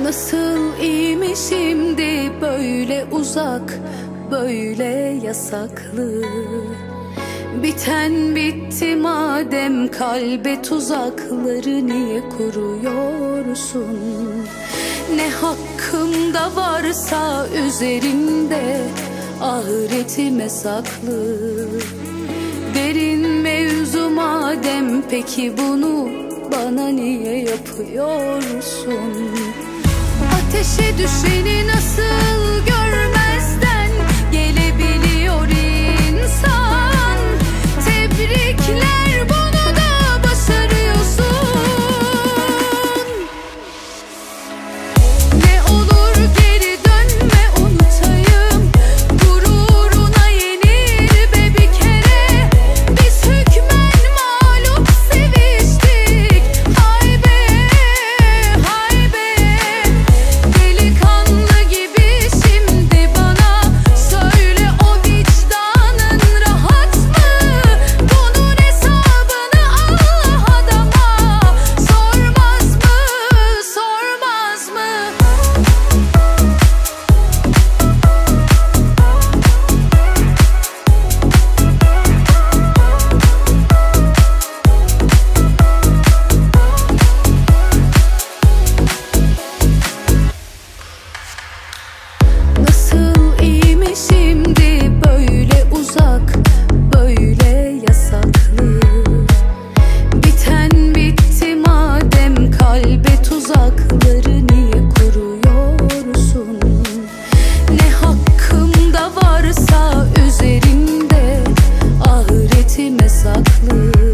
Nasıl iyi mi şimdi böyle uzak böyle yasaklı. Biten bitti madem kalbe tuzakları niye kuruyorsun? Ne hakkımda varsa üzerimde ahiretime saklı. Derin mevzu madem peki bunu bana niye yapıyorsun Ateşe düşeni nasıl niyetime saklı.